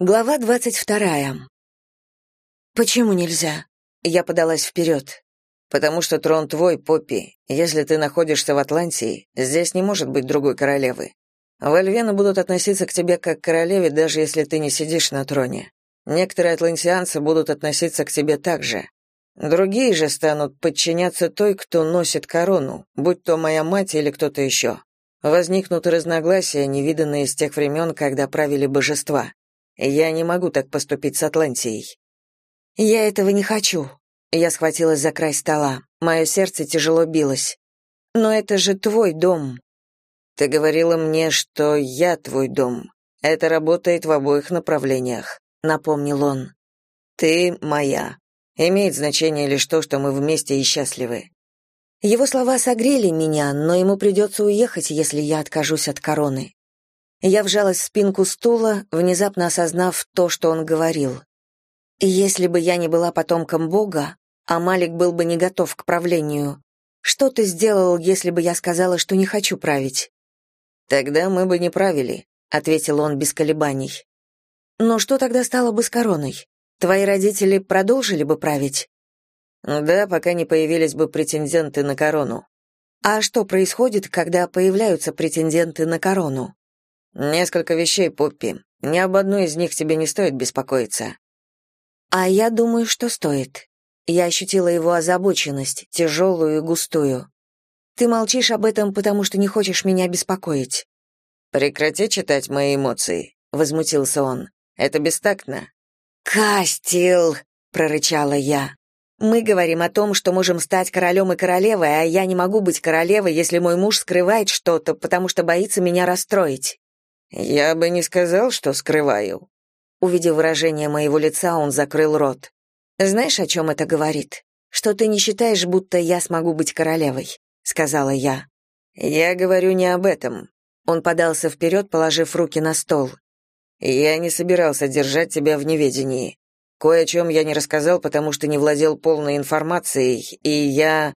Глава двадцать вторая. «Почему нельзя?» Я подалась вперед. «Потому что трон твой, Поппи. Если ты находишься в Атлантии, здесь не может быть другой королевы. Вольвены будут относиться к тебе как к королеве, даже если ты не сидишь на троне. Некоторые атлантианцы будут относиться к тебе так же. Другие же станут подчиняться той, кто носит корону, будь то моя мать или кто-то еще. Возникнут разногласия, невиданные с тех времен, когда правили божества. Я не могу так поступить с Атлантией. Я этого не хочу. Я схватилась за край стола. Мое сердце тяжело билось. Но это же твой дом. Ты говорила мне, что я твой дом. Это работает в обоих направлениях, напомнил он. Ты моя. Имеет значение лишь то, что мы вместе и счастливы. Его слова согрели меня, но ему придется уехать, если я откажусь от короны. Я вжалась в спинку стула, внезапно осознав то, что он говорил. Если бы я не была потомком Бога, а Малик был бы не готов к правлению, что ты сделал, если бы я сказала, что не хочу править? Тогда мы бы не правили, ответил он без колебаний. Но что тогда стало бы с короной? Твои родители продолжили бы править? Да, пока не появились бы претенденты на корону. А что происходит, когда появляются претенденты на корону? Несколько вещей, Поппи. Ни об одной из них тебе не стоит беспокоиться. А я думаю, что стоит. Я ощутила его озабоченность, тяжелую и густую. Ты молчишь об этом, потому что не хочешь меня беспокоить. Прекрати читать мои эмоции, возмутился он. Это бестактно. Кастил, прорычала я. Мы говорим о том, что можем стать королем и королевой, а я не могу быть королевой, если мой муж скрывает что-то, потому что боится меня расстроить. «Я бы не сказал, что скрываю». Увидев выражение моего лица, он закрыл рот. «Знаешь, о чем это говорит? Что ты не считаешь, будто я смогу быть королевой», — сказала я. «Я говорю не об этом». Он подался вперед, положив руки на стол. «Я не собирался держать тебя в неведении. Кое о чем я не рассказал, потому что не владел полной информацией, и я...»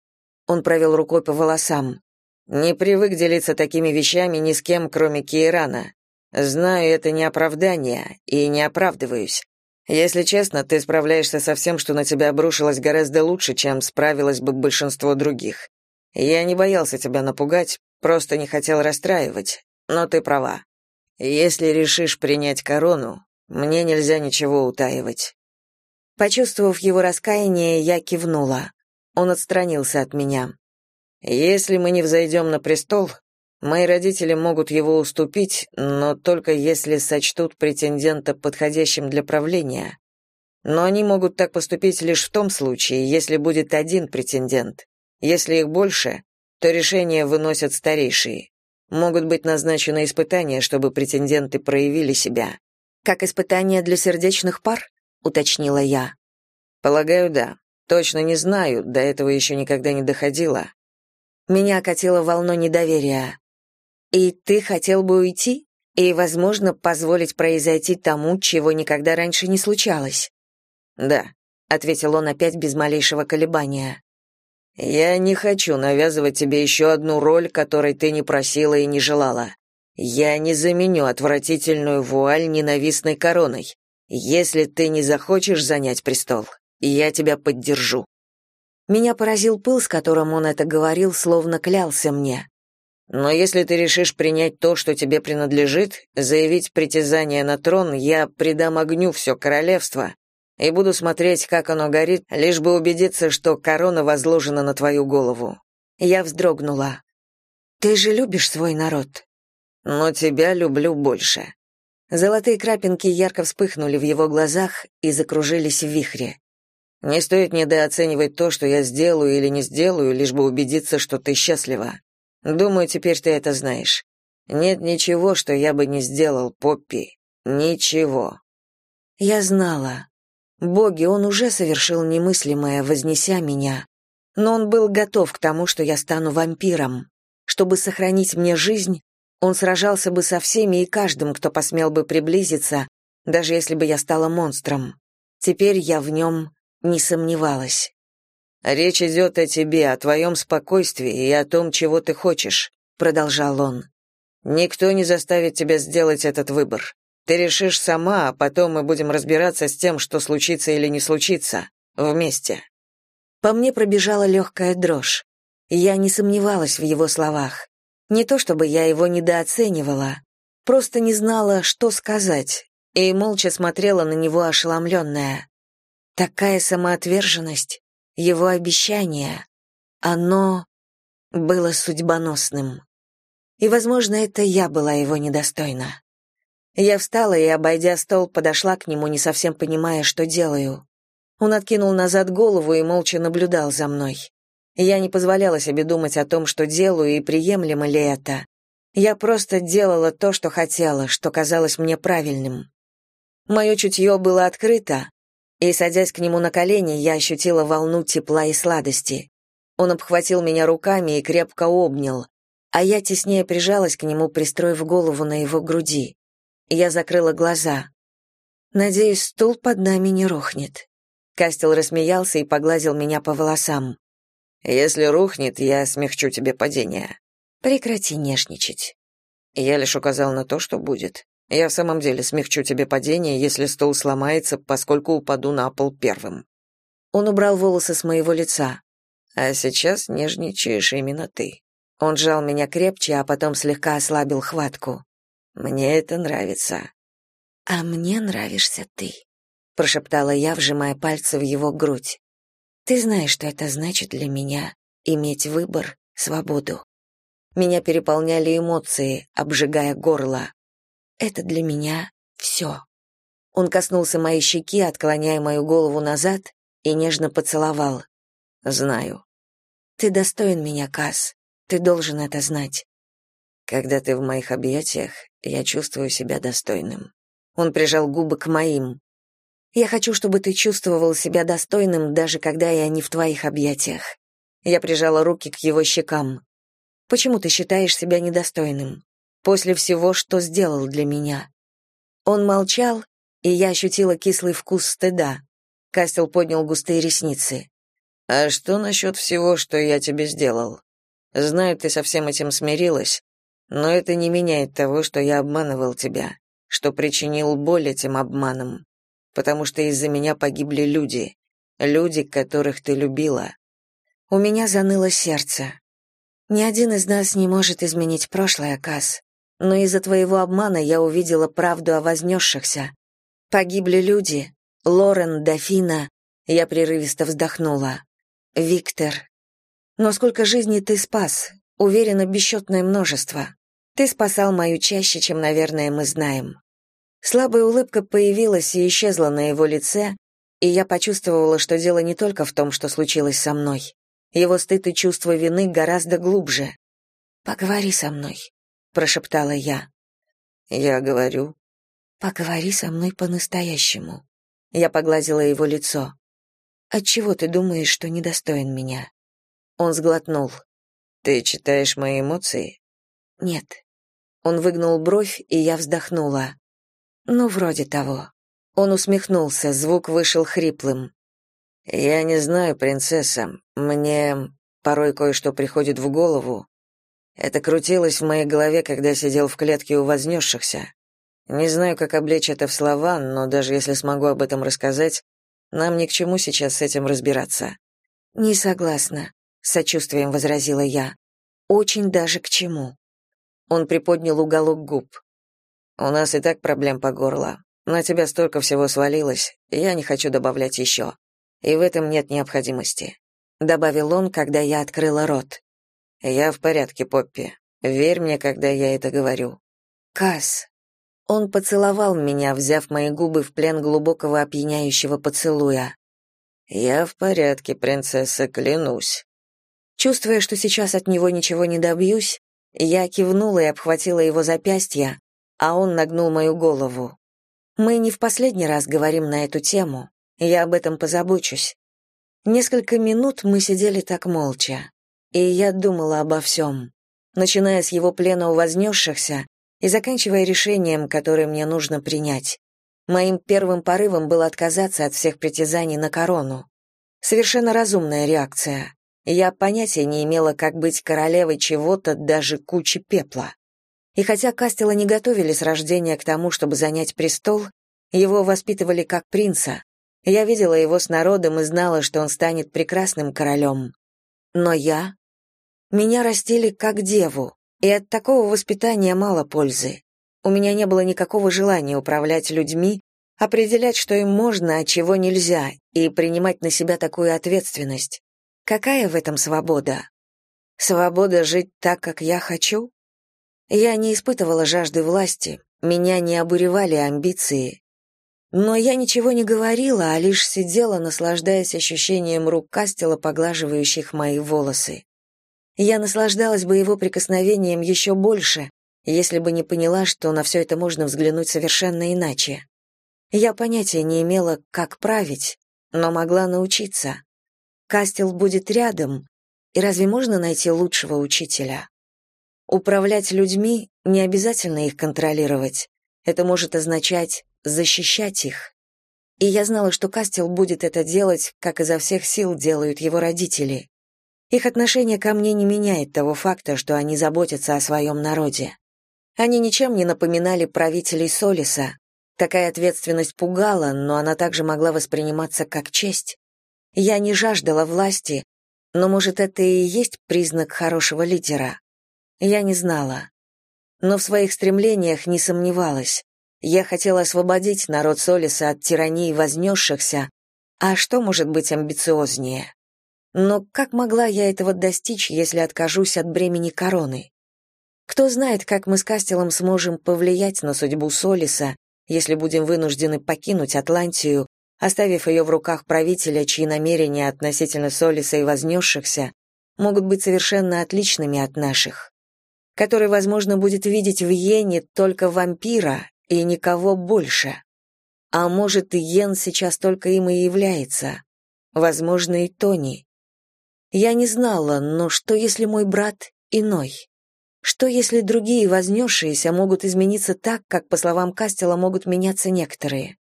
Он провел рукой по волосам. «Не привык делиться такими вещами ни с кем, кроме Кейрана. Знаю, это не оправдание, и не оправдываюсь. Если честно, ты справляешься со всем, что на тебя обрушилось гораздо лучше, чем справилось бы большинство других. Я не боялся тебя напугать, просто не хотел расстраивать, но ты права. Если решишь принять корону, мне нельзя ничего утаивать. Почувствовав его раскаяние, я кивнула. Он отстранился от меня. Если мы не взойдем на престол, Мои родители могут его уступить, но только если сочтут претендента подходящим для правления. Но они могут так поступить лишь в том случае, если будет один претендент. Если их больше, то решения выносят старейшие. Могут быть назначены испытания, чтобы претенденты проявили себя. Как испытания для сердечных пар? уточнила я. Полагаю, да. Точно не знаю, до этого еще никогда не доходило. Меня окатило волной недоверия. И ты хотел бы уйти? И, возможно, позволить произойти тому, чего никогда раньше не случалось? Да, ответил он опять без малейшего колебания. Я не хочу навязывать тебе еще одну роль, которой ты не просила и не желала. Я не заменю отвратительную вуаль ненавистной короной. Если ты не захочешь занять престол, я тебя поддержу. Меня поразил пыл, с которым он это говорил, словно клялся мне. Но если ты решишь принять то, что тебе принадлежит, заявить притязание на трон, я придам огню все королевство и буду смотреть, как оно горит, лишь бы убедиться, что корона возложена на твою голову. Я вздрогнула. Ты же любишь свой народ. Но тебя люблю больше. Золотые крапинки ярко вспыхнули в его глазах и закружились в вихре. Не стоит недооценивать то, что я сделаю или не сделаю, лишь бы убедиться, что ты счастлива. Думаю, теперь ты это знаешь. Нет ничего, что я бы не сделал, Поппи. Ничего. Я знала. Боги, он уже совершил немыслимое, вознеся меня. Но он был готов к тому, что я стану вампиром. Чтобы сохранить мне жизнь, он сражался бы со всеми и каждым, кто посмел бы приблизиться, даже если бы я стала монстром. Теперь я в нем не сомневалась. Речь идет о тебе, о твоем спокойствии и о том, чего ты хочешь, продолжал он. Никто не заставит тебя сделать этот выбор. Ты решишь сама, а потом мы будем разбираться с тем, что случится или не случится, вместе». По мне пробежала легкая дрожь. Я не сомневалась в его словах. Не то чтобы я его недооценивала, просто не знала, что сказать, и молча смотрела на него ошеломленная. Такая самоотверженность, его обещание, оно было судьбоносным. И, возможно, это я была его недостойна. Я встала и, обойдя стол, подошла к нему, не совсем понимая, что делаю. Он откинул назад голову и молча наблюдал за мной. Я не позволяла себе думать о том, что делаю и приемлемо ли это. Я просто делала то, что хотела, что казалось мне правильным. Мое чутье было открыто, и, садясь к нему на колени, я ощутила волну тепла и сладости. Он обхватил меня руками и крепко обнял, а я теснее прижалась к нему, пристроив голову на его груди. Я закрыла глаза. «Надеюсь, стул под нами не рухнет». Кастел рассмеялся и погладил меня по волосам. Если рухнет, я смягчу тебе падение. Прекрати нежничать. Я лишь указал на то, что будет. Я в самом деле смягчу тебе падение, если стол сломается, поскольку упаду на пол первым. Он убрал волосы с моего лица. А сейчас нежничаешь именно ты. Он сжал меня крепче, а потом слегка ослабил хватку. Мне это нравится. А мне нравишься ты, прошептала я, вжимая пальцы в его грудь. Ты знаешь, что это значит для меня иметь выбор, свободу. Меня переполняли эмоции, обжигая горло. Это для меня все. Он коснулся моей щеки, отклоняя мою голову назад, и нежно поцеловал. Знаю. Ты достоин меня, Кас. Ты должен это знать. Когда ты в моих объятиях, я чувствую себя достойным. Он прижал губы к моим. Я хочу, чтобы ты чувствовал себя достойным, даже когда я не в твоих объятиях. Я прижала руки к его щекам. Почему ты считаешь себя недостойным? После всего, что сделал для меня. Он молчал, и я ощутила кислый вкус стыда. Кастел поднял густые ресницы. А что насчет всего, что я тебе сделал? Знаю, ты со всем этим смирилась, но это не меняет того, что я обманывал тебя, что причинил боль этим обманом потому что из-за меня погибли люди, люди, которых ты любила. У меня заныло сердце. Ни один из нас не может изменить прошлое, Кас. Но из-за твоего обмана я увидела правду о вознесшихся. Погибли люди. Лорен, Дофина. Я прерывисто вздохнула. Виктор. Но сколько жизней ты спас? Уверена, бесчетное множество. Ты спасал мою чаще, чем, наверное, мы знаем. Слабая улыбка появилась и исчезла на его лице, и я почувствовала, что дело не только в том, что случилось со мной. Его стыд и чувство вины гораздо глубже. «Поговори со мной», — прошептала я. «Я говорю». «Поговори со мной по-настоящему». Я погладила его лицо. «Отчего ты думаешь, что недостоин меня?» Он сглотнул. «Ты читаешь мои эмоции?» «Нет». Он выгнул бровь, и я вздохнула. Ну, вроде того. Он усмехнулся, звук вышел хриплым. Я не знаю, принцесса. Мне порой кое-что приходит в голову. Это крутилось в моей голове, когда сидел в клетке у вознесшихся. Не знаю, как облечь это в слова, но даже если смогу об этом рассказать, нам ни к чему сейчас с этим разбираться. Не согласна, сочувствием возразила я. Очень даже к чему. Он приподнял уголок губ. У нас и так проблем по горло. На тебя столько всего свалилось, я не хочу добавлять еще. И в этом нет необходимости», — добавил он, когда я открыла рот. «Я в порядке, Поппи. Верь мне, когда я это говорю». «Касс». Он поцеловал меня, взяв мои губы в плен глубокого опьяняющего поцелуя. «Я в порядке, принцесса, клянусь». Чувствуя, что сейчас от него ничего не добьюсь, я кивнула и обхватила его запястья, а он нагнул мою голову. Мы не в последний раз говорим на эту тему, я об этом позабочусь. Несколько минут мы сидели так молча, и я думала обо всем, начиная с его плена у вознесшихся и заканчивая решением, которое мне нужно принять. Моим первым порывом было отказаться от всех притязаний на корону. Совершенно разумная реакция. Я понятия не имела, как быть королевой чего-то, даже кучи пепла. И хотя Кастела не готовили с рождения к тому, чтобы занять престол, его воспитывали как принца. Я видела его с народом и знала, что он станет прекрасным королем. Но я... Меня растили как деву, и от такого воспитания мало пользы. У меня не было никакого желания управлять людьми, определять, что им можно, а чего нельзя, и принимать на себя такую ответственность. Какая в этом свобода? Свобода жить так, как я хочу? Я не испытывала жажды власти, меня не обуревали амбиции. Но я ничего не говорила, а лишь сидела, наслаждаясь ощущением рук Кастела, поглаживающих мои волосы. Я наслаждалась бы его прикосновением еще больше, если бы не поняла, что на все это можно взглянуть совершенно иначе. Я понятия не имела, как править, но могла научиться. Кастел будет рядом, и разве можно найти лучшего учителя? Управлять людьми не обязательно их контролировать. Это может означать защищать их. И я знала, что Кастел будет это делать, как изо всех сил делают его родители. Их отношение ко мне не меняет того факта, что они заботятся о своем народе. Они ничем не напоминали правителей Солиса. Такая ответственность пугала, но она также могла восприниматься как честь. Я не жаждала власти, но, может, это и есть признак хорошего лидера. Я не знала. Но в своих стремлениях не сомневалась. Я хотела освободить народ Солиса от тирании вознесшихся, а что может быть амбициознее? Но как могла я этого достичь, если откажусь от бремени короны? Кто знает, как мы с Кастелом сможем повлиять на судьбу Солиса, если будем вынуждены покинуть Атлантию, оставив ее в руках правителя, чьи намерения относительно Солиса и вознесшихся могут быть совершенно отличными от наших который, возможно, будет видеть в Йене только вампира и никого больше. А может, и Йен сейчас только им и является. Возможно, и Тони. Я не знала, но что, если мой брат иной? Что, если другие вознесшиеся могут измениться так, как, по словам Кастела, могут меняться некоторые?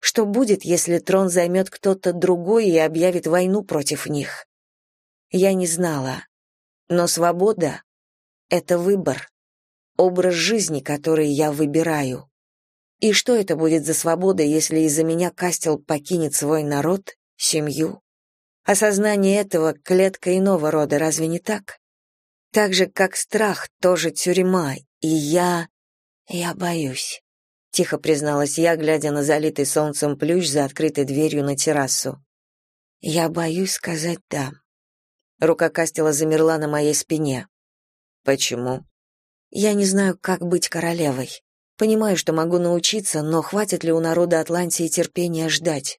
Что будет, если трон займет кто-то другой и объявит войну против них? Я не знала. Но свобода это выбор, образ жизни, который я выбираю. И что это будет за свобода, если из-за меня Кастел покинет свой народ, семью? Осознание этого — клетка иного рода, разве не так? Так же, как страх, тоже тюрьма, и я... я боюсь. Тихо призналась я, глядя на залитый солнцем плющ за открытой дверью на террасу. Я боюсь сказать «да». Рука Кастела замерла на моей спине. Почему? Я не знаю, как быть королевой. Понимаю, что могу научиться, но хватит ли у народа Атлантии терпения ждать?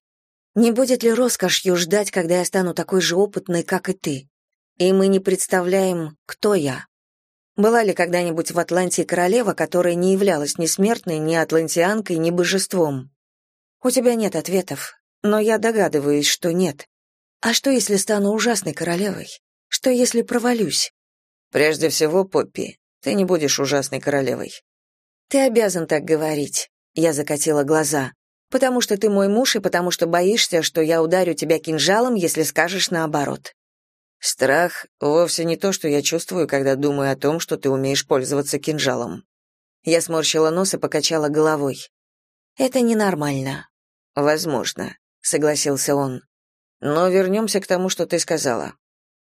Не будет ли роскошью ждать, когда я стану такой же опытной, как и ты? И мы не представляем, кто я. Была ли когда-нибудь в Атлантии королева, которая не являлась ни смертной, ни атлантианкой, ни божеством? У тебя нет ответов, но я догадываюсь, что нет. А что, если стану ужасной королевой? Что, если провалюсь? Прежде всего, Поппи, ты не будешь ужасной королевой. Ты обязан так говорить. Я закатила глаза. Потому что ты мой муж и потому что боишься, что я ударю тебя кинжалом, если скажешь наоборот. Страх вовсе не то, что я чувствую, когда думаю о том, что ты умеешь пользоваться кинжалом. Я сморщила нос и покачала головой. Это ненормально. Возможно, согласился он. Но вернемся к тому, что ты сказала.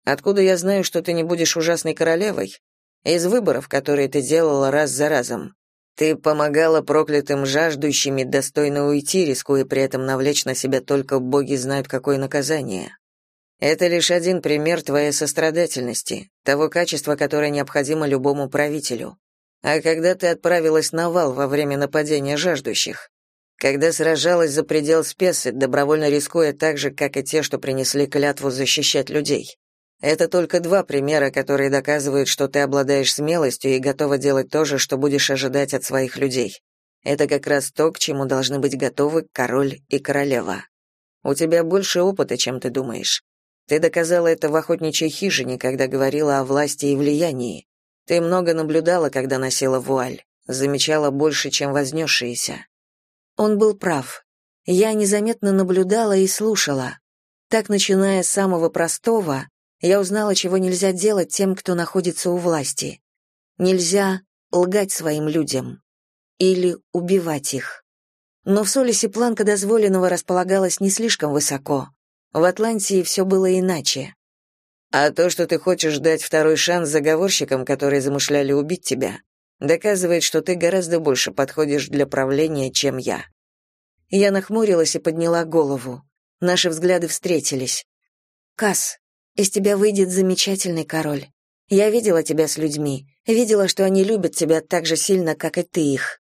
Откуда я знаю, что ты не будешь ужасной королевой? Из выборов, которые ты делала раз за разом. Ты помогала проклятым жаждущими достойно уйти, рискуя при этом навлечь на себя только боги знают какое наказание. Это лишь один пример твоей сострадательности, того качества, которое необходимо любому правителю. А когда ты отправилась на вал во время нападения жаждущих? Когда сражалась за предел Спесы, добровольно рискуя так же, как и те, что принесли клятву защищать людей? Это только два примера, которые доказывают, что ты обладаешь смелостью и готова делать то же, что будешь ожидать от своих людей. Это как раз то, к чему должны быть готовы король и королева. У тебя больше опыта, чем ты думаешь. Ты доказала это в охотничьей хижине, когда говорила о власти и влиянии. Ты много наблюдала, когда носила вуаль, замечала больше, чем вознесшиеся. Он был прав. Я незаметно наблюдала и слушала. Так, начиная с самого простого, я узнала, чего нельзя делать тем, кто находится у власти. Нельзя лгать своим людям или убивать их. Но в Солисе планка дозволенного располагалась не слишком высоко. В Атлантии все было иначе. А то, что ты хочешь дать второй шанс заговорщикам, которые замышляли убить тебя, доказывает, что ты гораздо больше подходишь для правления, чем я. Я нахмурилась и подняла голову. Наши взгляды встретились. Кас, из тебя выйдет замечательный король. Я видела тебя с людьми, видела, что они любят тебя так же сильно, как и ты их.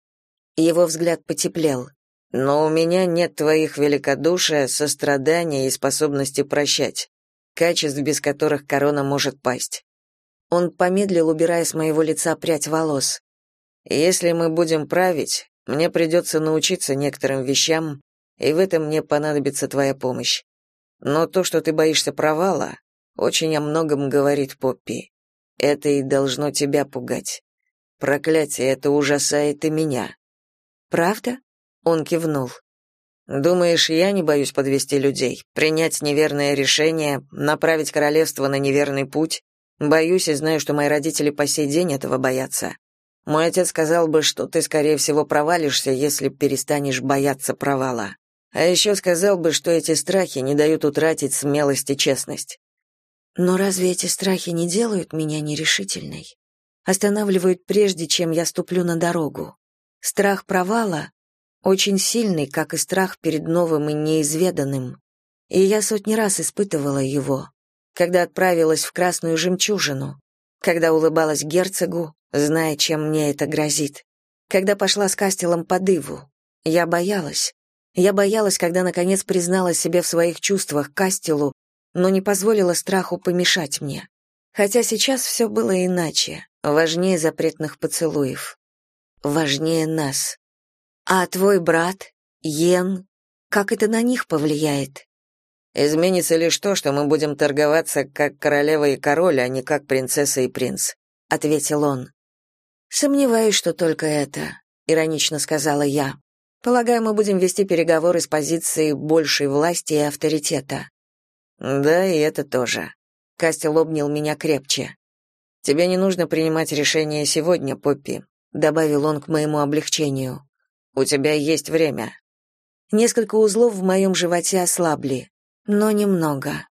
Его взгляд потеплел. Но у меня нет твоих великодушия, сострадания и способности прощать, качеств, без которых корона может пасть. Он помедлил, убирая с моего лица прядь волос. Если мы будем править, мне придется научиться некоторым вещам, и в этом мне понадобится твоя помощь. Но то, что ты боишься провала, очень о многом говорит Поппи. Это и должно тебя пугать. Проклятие это ужасает и меня. Правда? Он кивнул. Думаешь, я не боюсь подвести людей, принять неверное решение, направить королевство на неверный путь? Боюсь и знаю, что мои родители по сей день этого боятся. Мой отец сказал бы, что ты, скорее всего, провалишься, если перестанешь бояться провала. А еще сказал бы, что эти страхи не дают утратить смелость и честность. Но разве эти страхи не делают меня нерешительной? Останавливают прежде, чем я ступлю на дорогу. Страх провала очень сильный, как и страх перед новым и неизведанным. И я сотни раз испытывала его, когда отправилась в Красную Жемчужину, когда улыбалась герцогу, зная, чем мне это грозит, когда пошла с Кастелом по дыву. Я боялась. Я боялась, когда наконец призналась себе в своих чувствах Кастелу, но не позволила страху помешать мне. Хотя сейчас все было иначе, важнее запретных поцелуев важнее нас. А твой брат, Йен, как это на них повлияет? Изменится лишь то, что мы будем торговаться как королева и король, а не как принцесса и принц, ответил он. Сомневаюсь, что только это, иронично сказала я. Полагаю, мы будем вести переговоры с позиции большей власти и авторитета. Да, и это тоже. Кастел обнял меня крепче. Тебе не нужно принимать решение сегодня, Поппи добавил он к моему облегчению. У тебя есть время. Несколько узлов в моем животе ослабли, но немного.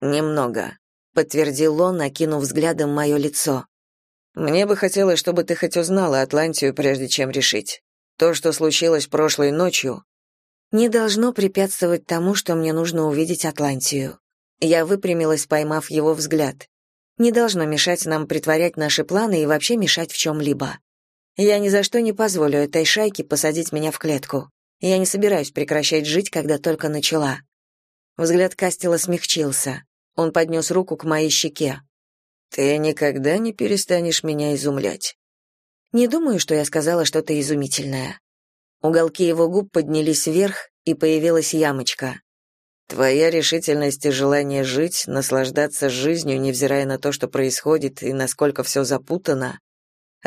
Немного, подтвердил он, окинув взглядом мое лицо. Мне бы хотелось, чтобы ты хоть узнала Атлантию, прежде чем решить. То, что случилось прошлой ночью, не должно препятствовать тому, что мне нужно увидеть Атлантию. Я выпрямилась, поймав его взгляд. Не должно мешать нам притворять наши планы и вообще мешать в чем-либо. Я ни за что не позволю этой шайке посадить меня в клетку. Я не собираюсь прекращать жить, когда только начала. Взгляд Кастела смягчился. Он поднес руку к моей щеке. Ты никогда не перестанешь меня изумлять. Не думаю, что я сказала что-то изумительное. Уголки его губ поднялись вверх, и появилась ямочка. Твоя решительность и желание жить, наслаждаться жизнью, невзирая на то, что происходит и насколько все запутано,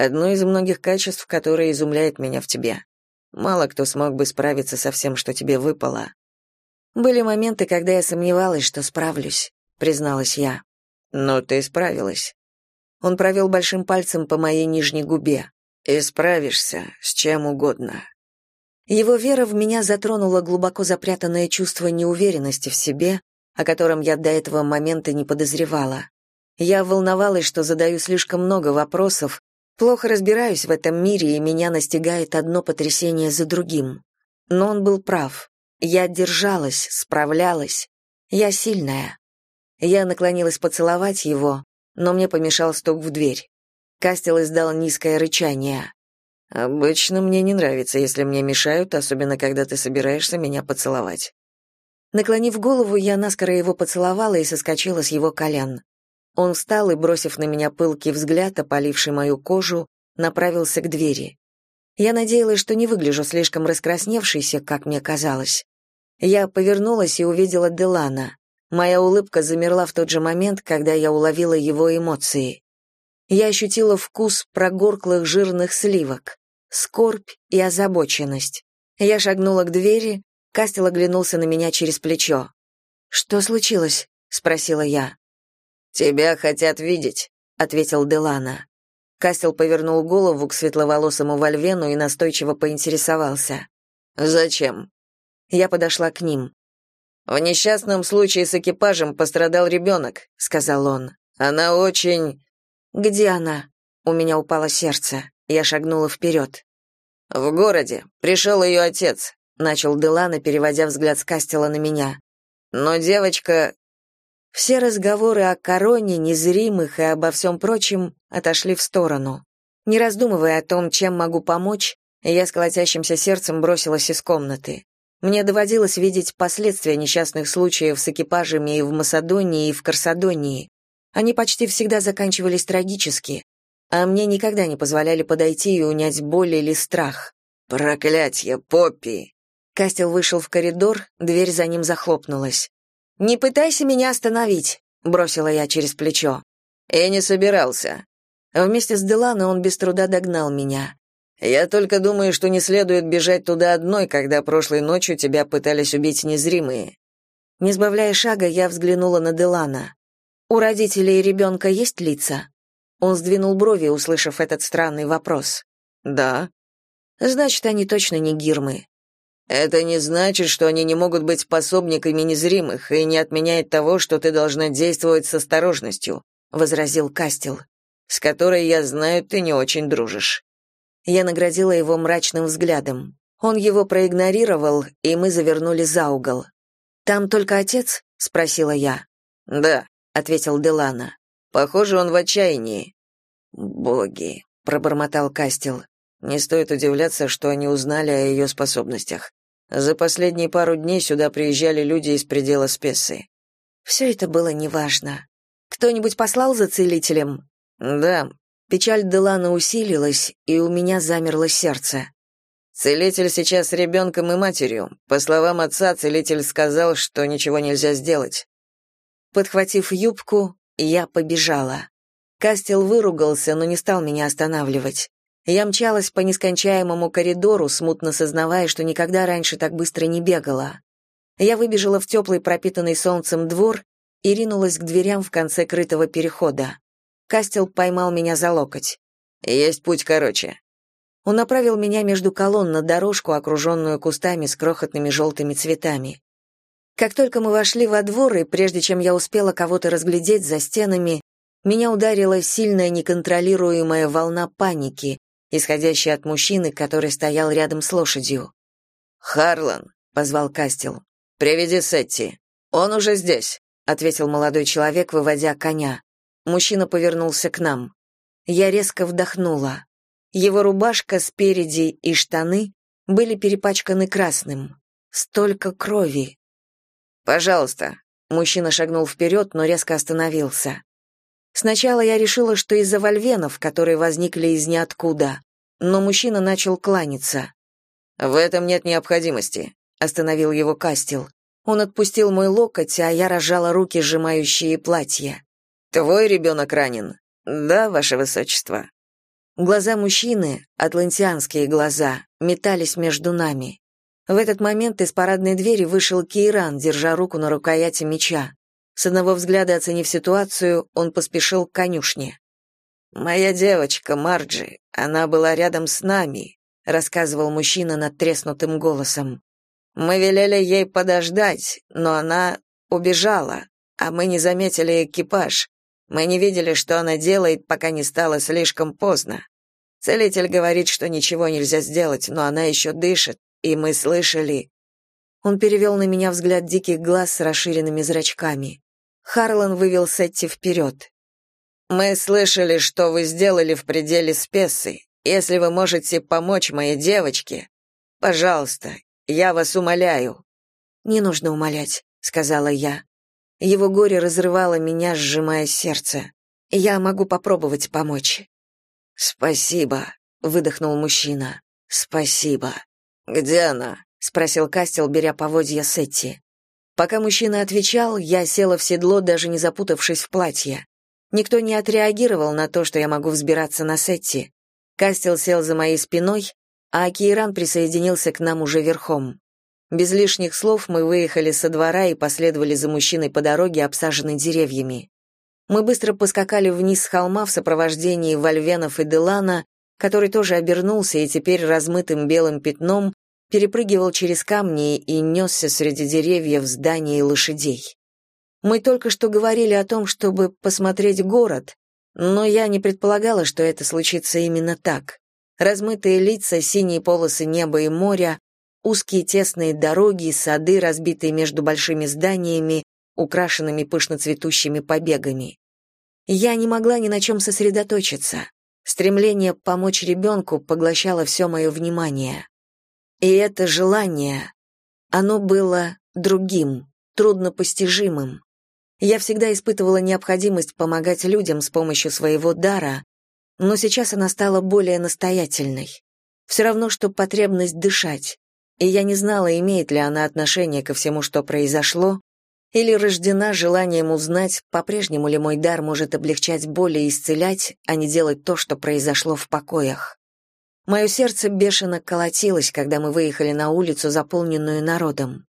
Одно из многих качеств, которое изумляет меня в тебе. Мало кто смог бы справиться со всем, что тебе выпало. Были моменты, когда я сомневалась, что справлюсь, призналась я. Но ты справилась. Он провел большим пальцем по моей нижней губе. И справишься с чем угодно. Его вера в меня затронула глубоко запрятанное чувство неуверенности в себе, о котором я до этого момента не подозревала. Я волновалась, что задаю слишком много вопросов, Плохо разбираюсь в этом мире, и меня настигает одно потрясение за другим. Но он был прав. Я держалась, справлялась. Я сильная. Я наклонилась поцеловать его, но мне помешал стук в дверь. Кастел издал низкое рычание. «Обычно мне не нравится, если мне мешают, особенно когда ты собираешься меня поцеловать». Наклонив голову, я наскоро его поцеловала и соскочила с его колен. Он встал и, бросив на меня пылкий взгляд, опаливший мою кожу, направился к двери. Я надеялась, что не выгляжу слишком раскрасневшейся, как мне казалось. Я повернулась и увидела Делана. Моя улыбка замерла в тот же момент, когда я уловила его эмоции. Я ощутила вкус прогорклых жирных сливок, скорбь и озабоченность. Я шагнула к двери, Кастел оглянулся на меня через плечо. «Что случилось?» — спросила я. «Тебя хотят видеть», — ответил Делана. Кастел повернул голову к светловолосому Вольвену и настойчиво поинтересовался. «Зачем?» Я подошла к ним. «В несчастном случае с экипажем пострадал ребенок», — сказал он. «Она очень...» «Где она?» У меня упало сердце. Я шагнула вперед. «В городе. Пришел ее отец», — начал Делана, переводя взгляд с Кастела на меня. «Но девочка...» Все разговоры о короне, незримых и обо всем прочем отошли в сторону. Не раздумывая о том, чем могу помочь, я с колотящимся сердцем бросилась из комнаты. Мне доводилось видеть последствия несчастных случаев с экипажами и в Масадонии, и в Карсадонии. Они почти всегда заканчивались трагически, а мне никогда не позволяли подойти и унять боль или страх. «Проклятье, Поппи!» Кастел вышел в коридор, дверь за ним захлопнулась. «Не пытайся меня остановить», — бросила я через плечо. «Я не собирался». Вместе с Делано он без труда догнал меня. «Я только думаю, что не следует бежать туда одной, когда прошлой ночью тебя пытались убить незримые». Не сбавляя шага, я взглянула на Делана. «У родителей ребенка есть лица?» Он сдвинул брови, услышав этот странный вопрос. «Да». «Значит, они точно не гирмы». «Это не значит, что они не могут быть пособниками незримых, и не отменяет того, что ты должна действовать с осторожностью», — возразил Кастел, «с которой, я знаю, ты не очень дружишь». Я наградила его мрачным взглядом. Он его проигнорировал, и мы завернули за угол. «Там только отец?» — спросила я. «Да», — ответил Делана. Похоже, он в отчаянии. Боги, пробормотал Кастел. Не стоит удивляться, что они узнали о ее способностях. За последние пару дней сюда приезжали люди из предела Спессы. Все это было неважно. Кто-нибудь послал за целителем? Да. Печаль Делана усилилась, и у меня замерло сердце. Целитель сейчас с ребенком и матерью. По словам отца, целитель сказал, что ничего нельзя сделать. Подхватив юбку, я побежала. Кастел выругался, но не стал меня останавливать. Я мчалась по нескончаемому коридору, смутно сознавая, что никогда раньше так быстро не бегала. Я выбежала в теплый пропитанный солнцем двор и ринулась к дверям в конце крытого перехода. Кастел поймал меня за локоть. «Есть путь короче». Он направил меня между колонн на дорожку, окруженную кустами с крохотными желтыми цветами. Как только мы вошли во двор, и прежде чем я успела кого-то разглядеть за стенами, меня ударила сильная неконтролируемая волна паники, исходящая от мужчины, который стоял рядом с лошадью. «Харлан», — позвал Кастел, — «приведи Сетти. Он уже здесь», — ответил молодой человек, выводя коня. Мужчина повернулся к нам. Я резко вдохнула. Его рубашка спереди и штаны были перепачканы красным. Столько крови. Пожалуйста. Мужчина шагнул вперед, но резко остановился. Сначала я решила, что из-за вольвенов, которые возникли из ниоткуда, но мужчина начал кланяться. В этом нет необходимости, остановил его Кастил. Он отпустил мой локоть, а я разжала руки, сжимающие платье. Твой ребенок ранен. Да, ваше высочество. Глаза мужчины, атлантианские глаза, метались между нами. В этот момент из парадной двери вышел Кейран, держа руку на рукояти меча. С одного взгляда оценив ситуацию, он поспешил к конюшне. «Моя девочка, Марджи, она была рядом с нами», — рассказывал мужчина над треснутым голосом. «Мы велели ей подождать, но она убежала, а мы не заметили экипаж. Мы не видели, что она делает, пока не стало слишком поздно. Целитель говорит, что ничего нельзя сделать, но она еще дышит, и мы слышали...» Он перевел на меня взгляд диких глаз с расширенными зрачками. Харлан вывел Сетти вперед. «Мы слышали, что вы сделали в пределе спесы. Если вы можете помочь моей девочке, пожалуйста, я вас умоляю». «Не нужно умолять», — сказала я. Его горе разрывало меня, сжимая сердце. «Я могу попробовать помочь». «Спасибо», — выдохнул мужчина. «Спасибо». «Где она?» — спросил Кастел, беря поводья Сетти. Пока мужчина отвечал, я села в седло, даже не запутавшись в платье. Никто не отреагировал на то, что я могу взбираться на Сетти. Кастел сел за моей спиной, а Кейран присоединился к нам уже верхом. Без лишних слов мы выехали со двора и последовали за мужчиной по дороге, обсаженной деревьями. Мы быстро поскакали вниз с холма в сопровождении Вальвенов и Делана, который тоже обернулся и теперь размытым белым пятном перепрыгивал через камни и несся среди деревьев, зданий и лошадей. Мы только что говорили о том, чтобы посмотреть город, но я не предполагала, что это случится именно так. Размытые лица, синие полосы неба и моря, узкие тесные дороги, сады, разбитые между большими зданиями, украшенными пышно цветущими побегами. Я не могла ни на чем сосредоточиться. Стремление помочь ребенку поглощало все мое внимание. И это желание, оно было другим, труднопостижимым. Я всегда испытывала необходимость помогать людям с помощью своего дара, но сейчас она стала более настоятельной. Все равно, что потребность дышать, и я не знала, имеет ли она отношение ко всему, что произошло, или рождена желанием узнать, по-прежнему ли мой дар может облегчать боль и исцелять, а не делать то, что произошло в покоях. Мое сердце бешено колотилось, когда мы выехали на улицу, заполненную народом.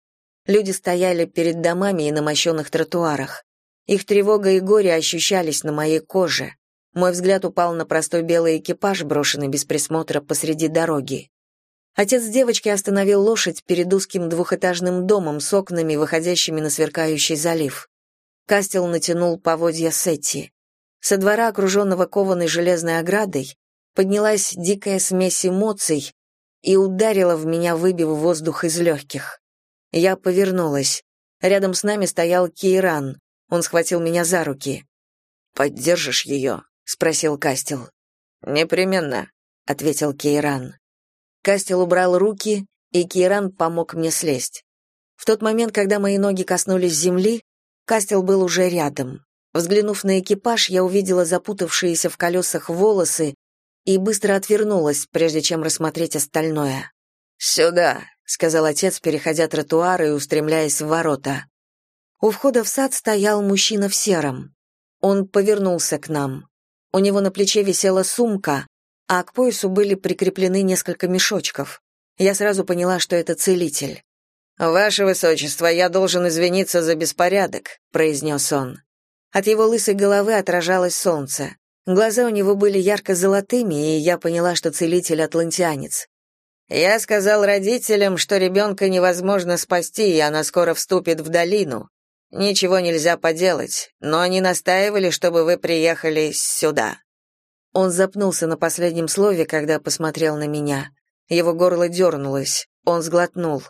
Люди стояли перед домами и на мощенных тротуарах. Их тревога и горе ощущались на моей коже. Мой взгляд упал на простой белый экипаж, брошенный без присмотра посреди дороги. Отец девочки остановил лошадь перед узким двухэтажным домом с окнами, выходящими на сверкающий залив. Кастел натянул поводья Сетти. Со двора, окруженного кованой железной оградой, поднялась дикая смесь эмоций и ударила в меня, выбив воздух из легких. Я повернулась. Рядом с нами стоял Кейран. Он схватил меня за руки. «Поддержишь ее?» — спросил Кастел. «Непременно», — ответил Кейран. Кастел убрал руки, и Киран помог мне слезть. В тот момент, когда мои ноги коснулись земли, Кастел был уже рядом. Взглянув на экипаж, я увидела запутавшиеся в колесах волосы и быстро отвернулась, прежде чем рассмотреть остальное. «Сюда», — сказал отец, переходя тротуар и устремляясь в ворота. У входа в сад стоял мужчина в сером. Он повернулся к нам. У него на плече висела сумка, а к поясу были прикреплены несколько мешочков. Я сразу поняла, что это целитель. «Ваше высочество, я должен извиниться за беспорядок», — произнес он. От его лысой головы отражалось солнце. Глаза у него были ярко-золотыми, и я поняла, что целитель атлантианец. «Я сказал родителям, что ребенка невозможно спасти, и она скоро вступит в долину. Ничего нельзя поделать, но они настаивали, чтобы вы приехали сюда». Он запнулся на последнем слове, когда посмотрел на меня. Его горло дернулось. Он сглотнул.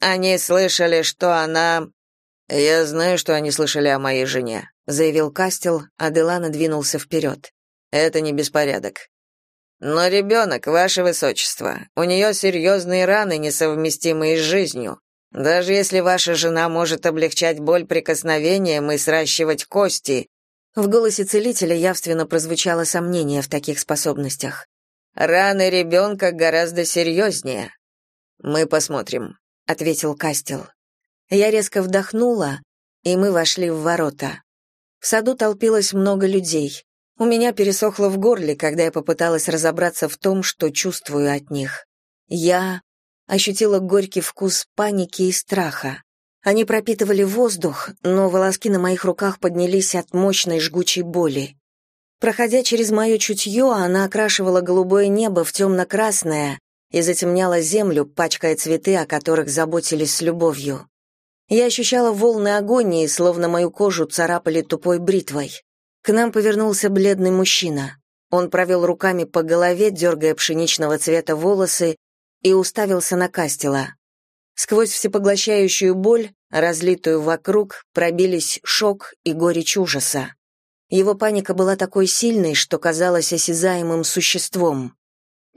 «Они слышали, что она...» «Я знаю, что они слышали о моей жене», — заявил Кастел, а Делана двинулся вперед. «Это не беспорядок». «Но ребенок, ваше высочество, у нее серьезные раны, несовместимые с жизнью. Даже если ваша жена может облегчать боль прикосновением и сращивать кости, в голосе целителя явственно прозвучало сомнение в таких способностях. «Раны ребенка гораздо серьезнее». «Мы посмотрим», — ответил Кастел. Я резко вдохнула, и мы вошли в ворота. В саду толпилось много людей. У меня пересохло в горле, когда я попыталась разобраться в том, что чувствую от них. Я ощутила горький вкус паники и страха. Они пропитывали воздух, но волоски на моих руках поднялись от мощной жгучей боли. Проходя через мое чутье, она окрашивала голубое небо в темно-красное и затемняла землю, пачкая цветы, о которых заботились с любовью. Я ощущала волны агонии, словно мою кожу царапали тупой бритвой. К нам повернулся бледный мужчина. Он провел руками по голове, дергая пшеничного цвета волосы, и уставился на Кастела. Сквозь всепоглощающую боль, разлитую вокруг, пробились шок и горечь ужаса. Его паника была такой сильной, что казалась осязаемым существом.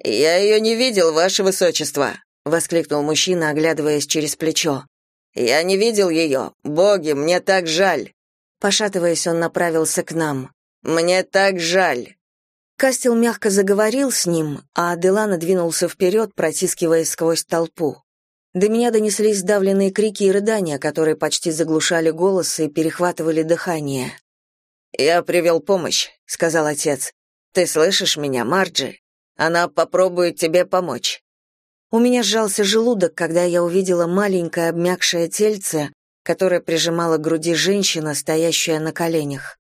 «Я ее не видел, ваше высочество», — воскликнул мужчина, оглядываясь через плечо. «Я не видел ее. Боги, мне так жаль». Пошатываясь, он направился к нам. «Мне так жаль». Кастел мягко заговорил с ним, а Аделана двинулся вперед, протискиваясь сквозь толпу. До меня донеслись сдавленные крики и рыдания, которые почти заглушали голос и перехватывали дыхание. «Я привел помощь», — сказал отец. «Ты слышишь меня, Марджи? Она попробует тебе помочь». У меня сжался желудок, когда я увидела маленькое обмякшее тельце, которое прижимала к груди женщина, стоящая на коленях.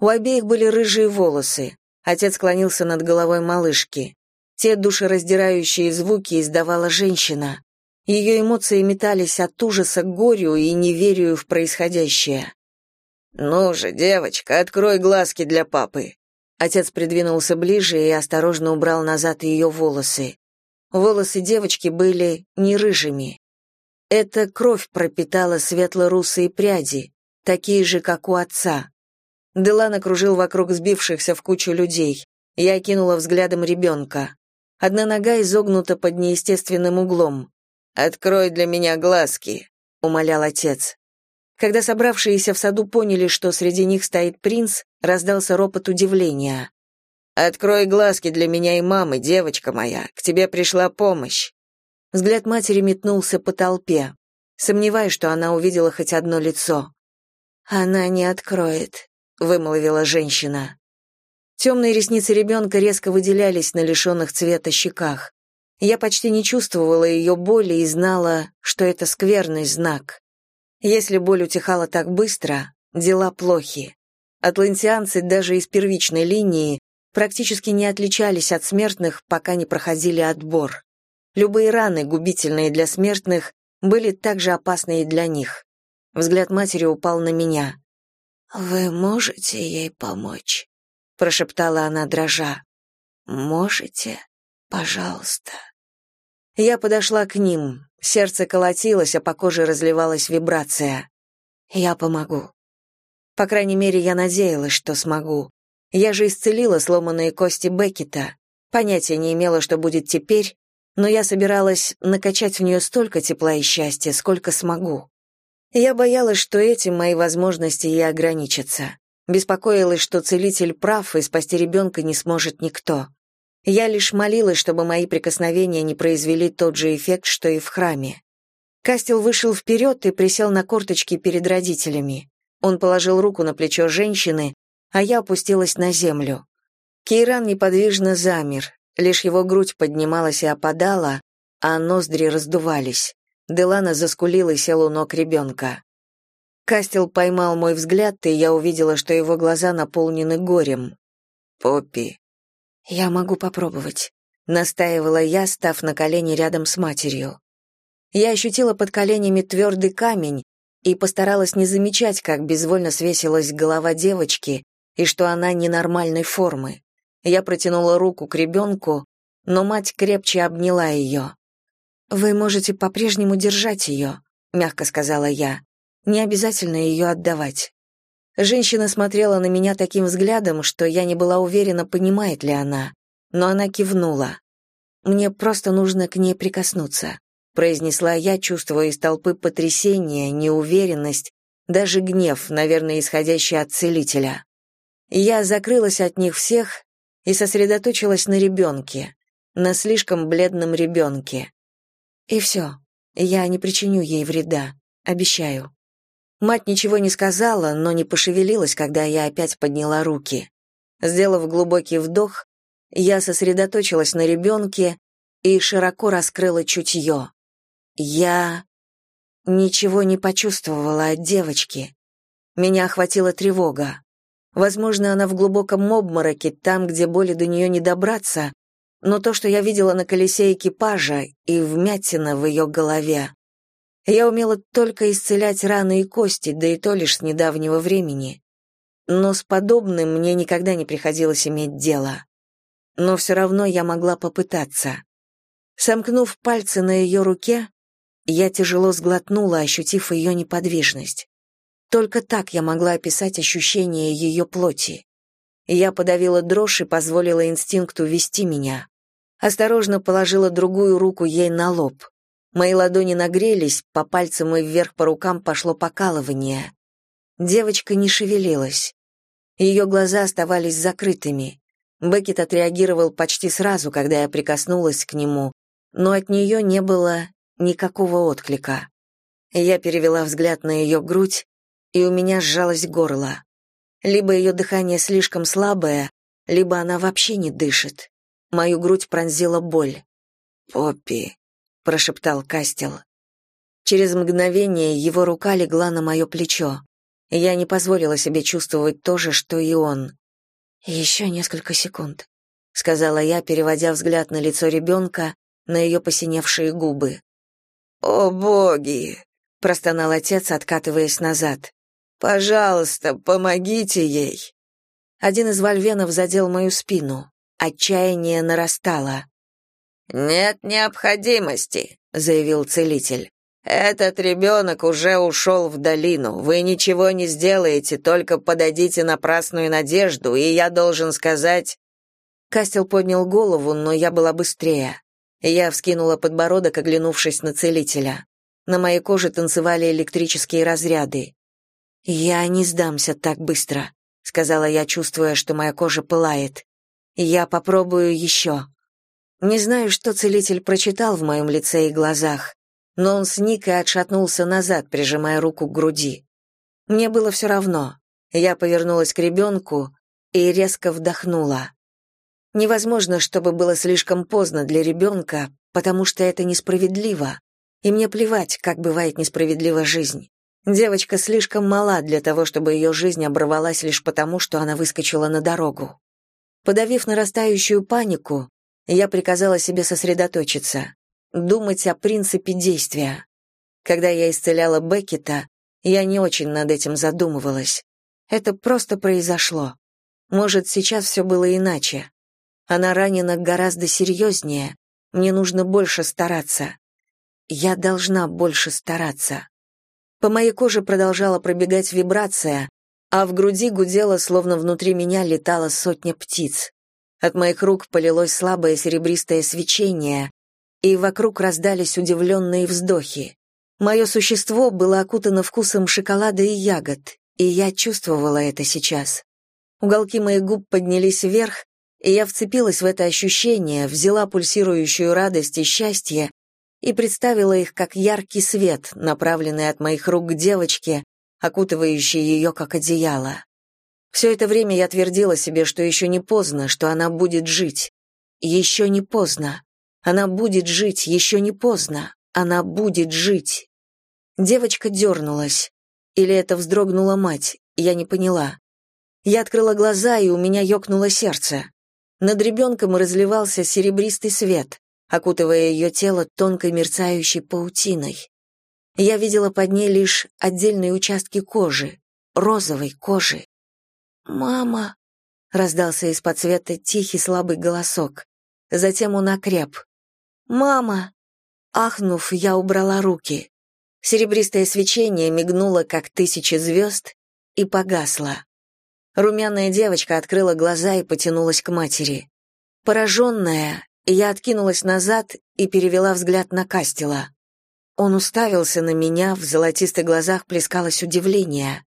У обеих были рыжие волосы. Отец склонился над головой малышки. Те душераздирающие звуки издавала женщина. Ее эмоции метались от ужаса к горю и неверию в происходящее. «Ну же, девочка, открой глазки для папы!» Отец придвинулся ближе и осторожно убрал назад ее волосы. Волосы девочки были не рыжими. Эта кровь пропитала светло-русые пряди, такие же, как у отца. Делан окружил вокруг сбившихся в кучу людей. Я кинула взглядом ребенка. Одна нога изогнута под неестественным углом. «Открой для меня глазки», — умолял отец. Когда собравшиеся в саду поняли, что среди них стоит принц, раздался ропот удивления. «Открой глазки для меня и мамы, девочка моя, к тебе пришла помощь». Взгляд матери метнулся по толпе, сомневаясь, что она увидела хоть одно лицо. «Она не откроет», — вымолвила женщина. Темные ресницы ребенка резко выделялись на лишенных цвета щеках. Я почти не чувствовала ее боли и знала, что это скверный знак. Если боль утихала так быстро, дела плохи. Атлантианцы даже из первичной линии практически не отличались от смертных, пока не проходили отбор. Любые раны, губительные для смертных, были также опасны и для них. Взгляд матери упал на меня. «Вы можете ей помочь?» — прошептала она, дрожа. «Можете? Пожалуйста». Я подошла к ним. Сердце колотилось, а по коже разливалась вибрация. «Я помогу». По крайней мере, я надеялась, что смогу. Я же исцелила сломанные кости Беккета. Понятия не имела, что будет теперь, но я собиралась накачать в нее столько тепла и счастья, сколько смогу. Я боялась, что этим мои возможности и ограничатся. Беспокоилась, что целитель прав, и спасти ребенка не сможет никто. Я лишь молилась, чтобы мои прикосновения не произвели тот же эффект, что и в храме. Кастел вышел вперед и присел на корточки перед родителями. Он положил руку на плечо женщины, а я опустилась на землю. Кейран неподвижно замер, лишь его грудь поднималась и опадала, а ноздри раздувались. Делана заскулила и сел у ног ребенка. Кастел поймал мой взгляд, и я увидела, что его глаза наполнены горем. «Поппи, «Я могу попробовать», — настаивала я, став на колени рядом с матерью. Я ощутила под коленями твердый камень и постаралась не замечать, как безвольно свесилась голова девочки и что она ненормальной формы. Я протянула руку к ребенку, но мать крепче обняла ее. «Вы можете по-прежнему держать ее», — мягко сказала я. «Не обязательно ее отдавать». Женщина смотрела на меня таким взглядом, что я не была уверена, понимает ли она, но она кивнула. «Мне просто нужно к ней прикоснуться», — произнесла я, чувствуя из толпы потрясение, неуверенность, даже гнев, наверное, исходящий от целителя. Я закрылась от них всех и сосредоточилась на ребенке, на слишком бледном ребенке. И все, я не причиню ей вреда, обещаю. Мать ничего не сказала, но не пошевелилась, когда я опять подняла руки. Сделав глубокий вдох, я сосредоточилась на ребенке и широко раскрыла чутье. Я ничего не почувствовала от девочки. Меня охватила тревога. Возможно, она в глубоком обмороке, там, где боли до нее не добраться, но то, что я видела на колесе экипажа и вмятина в ее голове, я умела только исцелять раны и кости, да и то лишь с недавнего времени. Но с подобным мне никогда не приходилось иметь дело. Но все равно я могла попытаться. Сомкнув пальцы на ее руке, я тяжело сглотнула, ощутив ее неподвижность. Только так я могла описать ощущение ее плоти. Я подавила дрожь и позволила инстинкту вести меня. Осторожно положила другую руку ей на лоб. Мои ладони нагрелись, по пальцам и вверх по рукам пошло покалывание. Девочка не шевелилась. Ее глаза оставались закрытыми. Беккет отреагировал почти сразу, когда я прикоснулась к нему, но от нее не было никакого отклика. Я перевела взгляд на ее грудь, и у меня сжалось горло. Либо ее дыхание слишком слабое, либо она вообще не дышит. Мою грудь пронзила боль. «Поппи», прошептал Кастел. Через мгновение его рука легла на мое плечо. Я не позволила себе чувствовать то же, что и он. «Еще несколько секунд», — сказала я, переводя взгляд на лицо ребенка, на ее посиневшие губы. «О, боги!» — простонал отец, откатываясь назад. «Пожалуйста, помогите ей!» Один из вольвенов задел мою спину. Отчаяние нарастало. «Нет необходимости», — заявил целитель. «Этот ребенок уже ушел в долину. Вы ничего не сделаете, только подадите напрасную надежду, и я должен сказать...» Кастел поднял голову, но я была быстрее. Я вскинула подбородок, оглянувшись на целителя. На моей коже танцевали электрические разряды. «Я не сдамся так быстро», — сказала я, чувствуя, что моя кожа пылает. «Я попробую еще». Не знаю, что целитель прочитал в моем лице и глазах, но он сник и отшатнулся назад, прижимая руку к груди. Мне было все равно. Я повернулась к ребенку и резко вдохнула. Невозможно, чтобы было слишком поздно для ребенка, потому что это несправедливо. И мне плевать, как бывает несправедлива жизнь. Девочка слишком мала для того, чтобы ее жизнь оборвалась лишь потому, что она выскочила на дорогу. Подавив нарастающую панику, я приказала себе сосредоточиться, думать о принципе действия. Когда я исцеляла Беккета, я не очень над этим задумывалась. Это просто произошло. Может, сейчас все было иначе. Она ранена гораздо серьезнее. Мне нужно больше стараться. Я должна больше стараться. По моей коже продолжала пробегать вибрация, а в груди гудело, словно внутри меня летала сотня птиц. От моих рук полилось слабое серебристое свечение, и вокруг раздались удивленные вздохи. Мое существо было окутано вкусом шоколада и ягод, и я чувствовала это сейчас. Уголки моих губ поднялись вверх, и я вцепилась в это ощущение, взяла пульсирующую радость и счастье и представила их как яркий свет, направленный от моих рук к девочке, окутывающий ее как одеяло. Все это время я твердила себе, что еще не поздно, что она будет жить. Еще не поздно. Она будет жить, еще не поздно. Она будет жить. Девочка дернулась. Или это вздрогнула мать, я не поняла. Я открыла глаза, и у меня ёкнуло сердце. Над ребенком разливался серебристый свет, окутывая ее тело тонкой мерцающей паутиной. Я видела под ней лишь отдельные участки кожи, розовой кожи. «Мама!» — раздался из-под света тихий слабый голосок. Затем он окреп. «Мама!» Ахнув, я убрала руки. Серебристое свечение мигнуло, как тысячи звезд, и погасло. Румяная девочка открыла глаза и потянулась к матери. Пораженная, я откинулась назад и перевела взгляд на Кастела. Он уставился на меня, в золотистых глазах плескалось удивление.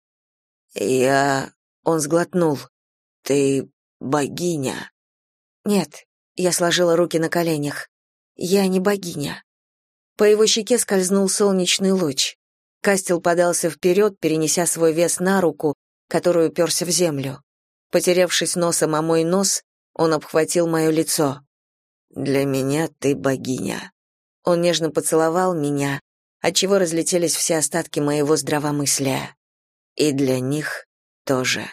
«Я...» — он сглотнул. «Ты богиня?» «Нет», — я сложила руки на коленях. «Я не богиня». По его щеке скользнул солнечный луч. Кастел подался вперед, перенеся свой вес на руку, который уперся в землю. Потерявшись носом о мой нос, он обхватил мое лицо. «Для меня ты богиня». Он нежно поцеловал меня, отчего разлетелись все остатки моего здравомыслия. И для них тоже.